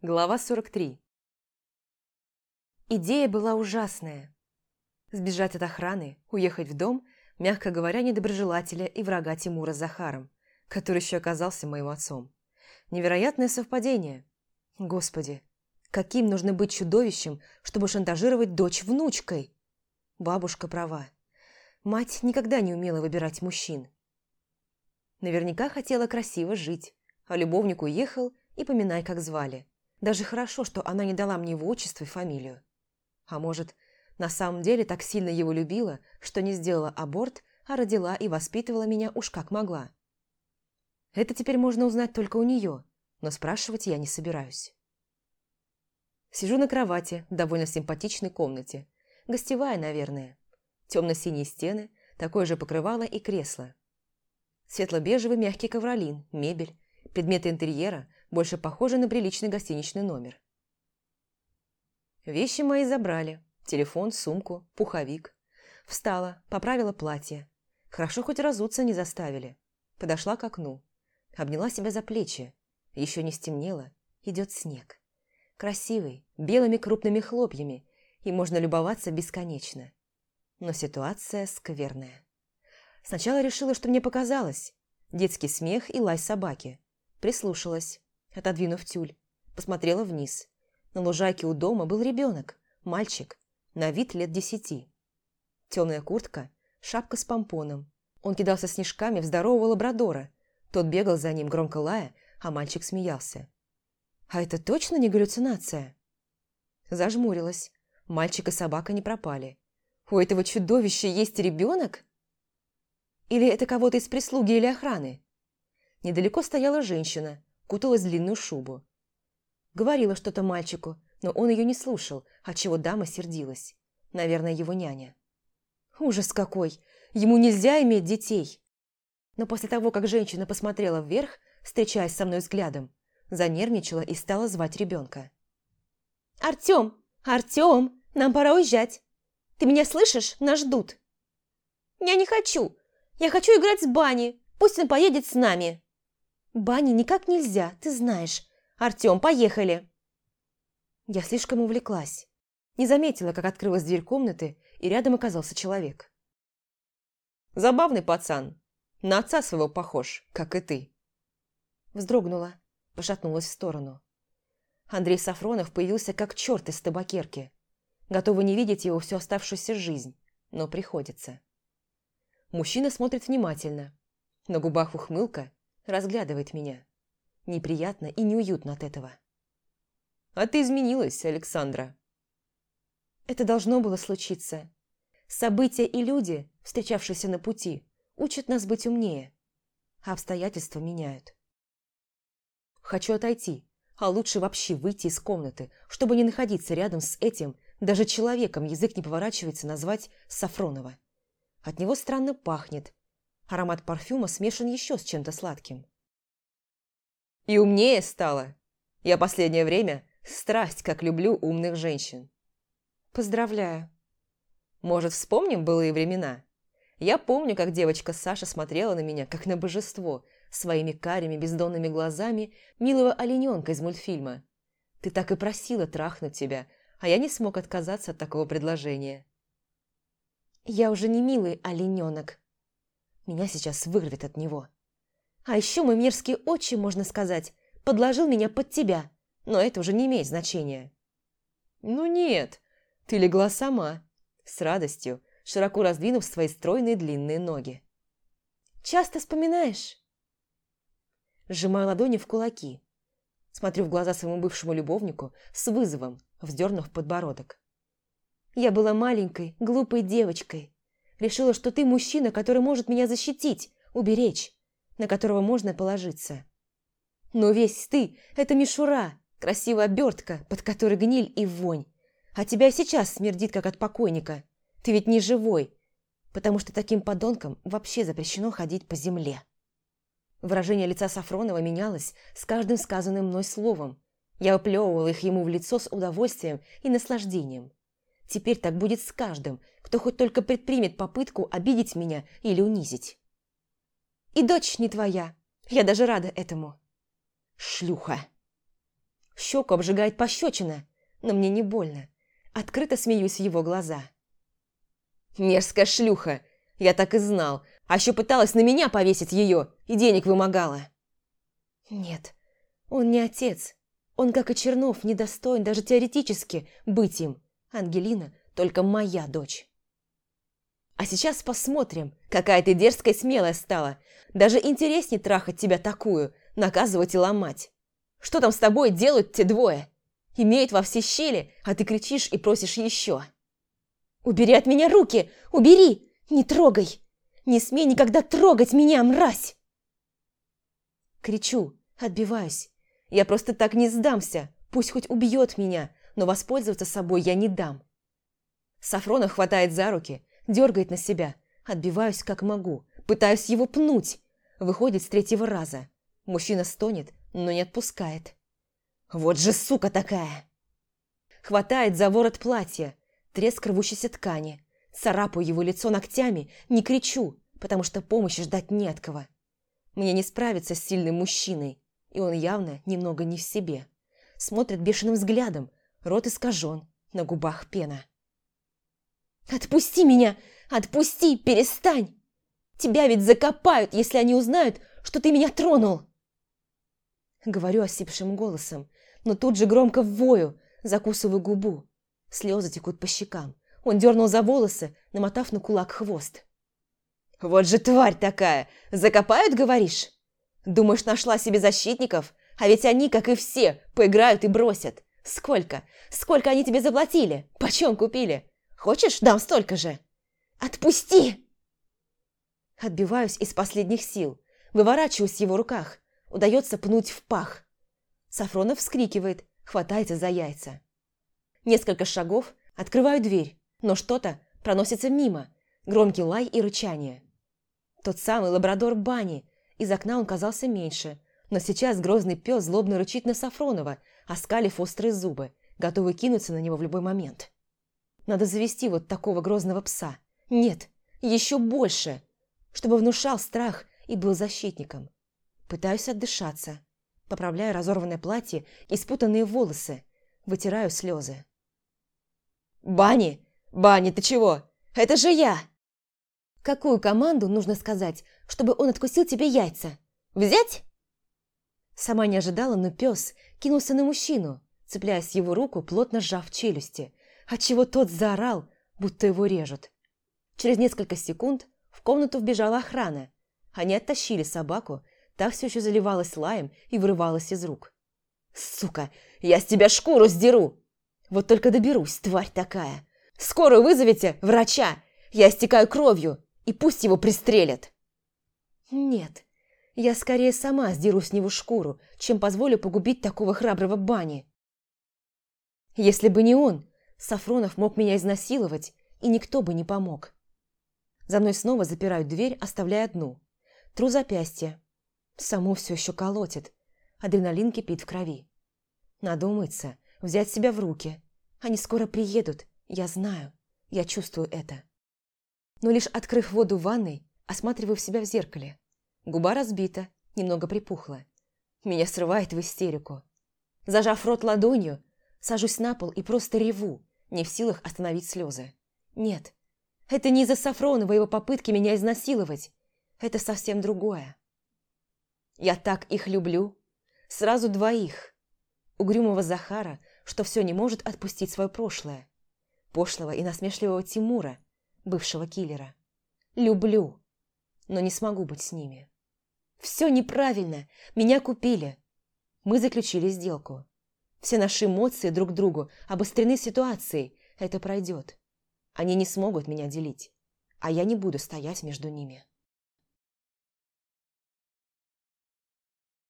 Глава 43 Идея была ужасная. Сбежать от охраны, уехать в дом, мягко говоря, недоброжелателя и врага Тимура Захаром, который еще оказался моим отцом. Невероятное совпадение. Господи, каким нужно быть чудовищем, чтобы шантажировать дочь внучкой? Бабушка права. Мать никогда не умела выбирать мужчин. Наверняка хотела красиво жить, а любовник уехал и поминай, как звали. Даже хорошо, что она не дала мне его отчество и фамилию. А может, на самом деле так сильно его любила, что не сделала аборт, а родила и воспитывала меня уж как могла. Это теперь можно узнать только у нее, но спрашивать я не собираюсь. Сижу на кровати в довольно симпатичной комнате. Гостевая, наверное. Темно-синие стены, такое же покрывало и кресло. Светло-бежевый мягкий ковролин, мебель, предметы интерьера, больше похожи на приличный гостиничный номер. Вещи мои забрали. Телефон, сумку, пуховик. Встала, поправила платье. Хорошо хоть разуться не заставили. Подошла к окну. Обняла себя за плечи. Еще не стемнело. Идет снег. Красивый, белыми крупными хлопьями. И можно любоваться бесконечно. Но ситуация скверная. Сначала решила, что мне показалось. Детский смех и лай собаки. Прислушалась отодвинув тюль. Посмотрела вниз. На лужайке у дома был ребенок, мальчик, на вид лет десяти. Темная куртка, шапка с помпоном. Он кидался снежками в здорового лабрадора. Тот бегал за ним, громко лая, а мальчик смеялся. «А это точно не галлюцинация?» Зажмурилась. Мальчик и собака не пропали. «У этого чудовища есть ребенок?» Или это кого-то из прислуги или охраны? Недалеко стояла женщина, куталась в длинную шубу. Говорила что-то мальчику, но он ее не слушал, отчего дама сердилась. Наверное, его няня. Ужас какой! Ему нельзя иметь детей! Но после того, как женщина посмотрела вверх, встречаясь со мной взглядом, занервничала и стала звать ребенка. «Артем! Артем! Нам пора уезжать! Ты меня слышишь? Нас ждут!» «Я не хочу! Я хочу играть с Бани! Пусть он поедет с нами!» Бани никак нельзя, ты знаешь. Артем, поехали!» Я слишком увлеклась. Не заметила, как открылась дверь комнаты, и рядом оказался человек. «Забавный пацан. На отца своего похож, как и ты». Вздрогнула, пошатнулась в сторону. Андрей Сафронов появился как черт из табакерки. Готова не видеть его всю оставшуюся жизнь, но приходится. Мужчина смотрит внимательно. На губах ухмылка, разглядывает меня. Неприятно и неуютно от этого. «А ты изменилась, Александра». Это должно было случиться. События и люди, встречавшиеся на пути, учат нас быть умнее, а обстоятельства меняют. Хочу отойти, а лучше вообще выйти из комнаты, чтобы не находиться рядом с этим, даже человеком язык не поворачивается назвать Сафронова. От него странно пахнет, Аромат парфюма смешан еще с чем-то сладким. И умнее стало. Я последнее время страсть, как люблю умных женщин. Поздравляю. Может, вспомним былые времена? Я помню, как девочка Саша смотрела на меня, как на божество, своими карими бездонными глазами милого олененка из мультфильма. Ты так и просила трахнуть тебя, а я не смог отказаться от такого предложения. Я уже не милый олененок, меня сейчас вырвет от него. А еще мой мерзкий отчим, можно сказать, подложил меня под тебя, но это уже не имеет значения. Ну нет, ты легла сама, с радостью, широко раздвинув свои стройные длинные ноги. Часто вспоминаешь? Сжимаю ладони в кулаки. Смотрю в глаза своему бывшему любовнику с вызовом, вздернув подбородок. Я была маленькой, глупой девочкой, Решила, что ты мужчина, который может меня защитить, уберечь, на которого можно положиться. Но весь ты – это мишура, красивая обертка, под которой гниль и вонь. А тебя сейчас смердит, как от покойника. Ты ведь не живой, потому что таким подонкам вообще запрещено ходить по земле. Выражение лица Сафронова менялось с каждым сказанным мной словом. Я выплевывала их ему в лицо с удовольствием и наслаждением. Теперь так будет с каждым, кто хоть только предпримет попытку обидеть меня или унизить. И дочь не твоя. Я даже рада этому. Шлюха. Щеку обжигает пощечина, но мне не больно. Открыто смеюсь в его глаза. Мерзкая шлюха, я так и знал. А еще пыталась на меня повесить ее и денег вымогала. Нет, он не отец. Он, как и Чернов, недостоин даже теоретически быть им. Ангелина только моя дочь. А сейчас посмотрим, какая ты дерзкая и смелая стала. Даже интереснее трахать тебя такую, наказывать и ломать. Что там с тобой делают те двое? Имеют во все щели, а ты кричишь и просишь еще. «Убери от меня руки! Убери! Не трогай! Не смей никогда трогать меня, мразь!» Кричу, отбиваюсь. Я просто так не сдамся. Пусть хоть убьет меня, но воспользоваться собой я не дам. Сафрона хватает за руки, дергает на себя. Отбиваюсь как могу, пытаюсь его пнуть. Выходит с третьего раза. Мужчина стонет, но не отпускает. Вот же сука такая! Хватает за ворот платья, треск рвущейся ткани. Царапаю его лицо ногтями, не кричу, потому что помощи ждать не от кого. Мне не справиться с сильным мужчиной, и он явно немного не в себе. Смотрит бешеным взглядом, рот искажен, на губах пена. «Отпусти меня! Отпусти! Перестань! Тебя ведь закопают, если они узнают, что ты меня тронул!» Говорю осипшим голосом, но тут же громко вою, закусываю губу. Слезы текут по щекам. Он дернул за волосы, намотав на кулак хвост. «Вот же тварь такая! Закопают, говоришь? Думаешь, нашла себе защитников? А ведь они, как и все, поиграют и бросят. Сколько? Сколько они тебе заплатили? Почем купили? Хочешь, дам столько же. Отпусти!» Отбиваюсь из последних сил, выворачиваюсь в его руках. Удается пнуть в пах. Сафронов вскрикивает, хватается за яйца. Несколько шагов, открываю дверь, но что-то проносится мимо. Громкий лай и рычание. Тот самый лабрадор Бани. Из окна он казался меньше, но сейчас грозный пес злобно рычит на Сафронова, оскалив острые зубы, готовый кинуться на него в любой момент. Надо завести вот такого грозного пса. Нет, еще больше, чтобы внушал страх и был защитником. Пытаюсь отдышаться. Поправляю разорванное платье и спутанные волосы. Вытираю слезы. «Бани! Бани, ты чего? Это же я!» «Какую команду нужно сказать, чтобы он откусил тебе яйца? Взять?» Сама не ожидала, но пес кинулся на мужчину, цепляясь его руку, плотно сжав челюсти отчего тот заорал, будто его режут. Через несколько секунд в комнату вбежала охрана. Они оттащили собаку, та все еще заливалась лаем и вырывалась из рук. «Сука, я с тебя шкуру сдеру! Вот только доберусь, тварь такая! Скорую вызовите, врача! Я истекаю кровью, и пусть его пристрелят!» «Нет, я скорее сама сдеру с него шкуру, чем позволю погубить такого храброго бани. Если бы не он, Сафронов мог меня изнасиловать, и никто бы не помог. За мной снова запирают дверь, оставляя одну. Тру запястье. Само все еще колотит. Адреналин кипит в крови. Надо умыться, взять себя в руки. Они скоро приедут, я знаю, я чувствую это. Но лишь открыв воду в ванной, осматриваю себя в зеркале. Губа разбита, немного припухла. Меня срывает в истерику. Зажав рот ладонью, сажусь на пол и просто реву, не в силах остановить слезы. Нет, это не из-за Сафронова его попытки меня изнасиловать. Это совсем другое. Я так их люблю. Сразу двоих. Угрюмого Захара, что все не может отпустить свое прошлое. Пошлого и насмешливого Тимура, бывшего киллера. Люблю, но не смогу быть с ними. Все неправильно, меня купили. Мы заключили сделку. Все наши эмоции друг к другу обострены ситуацией. Это пройдет. Они не смогут меня делить. А я не буду стоять между ними.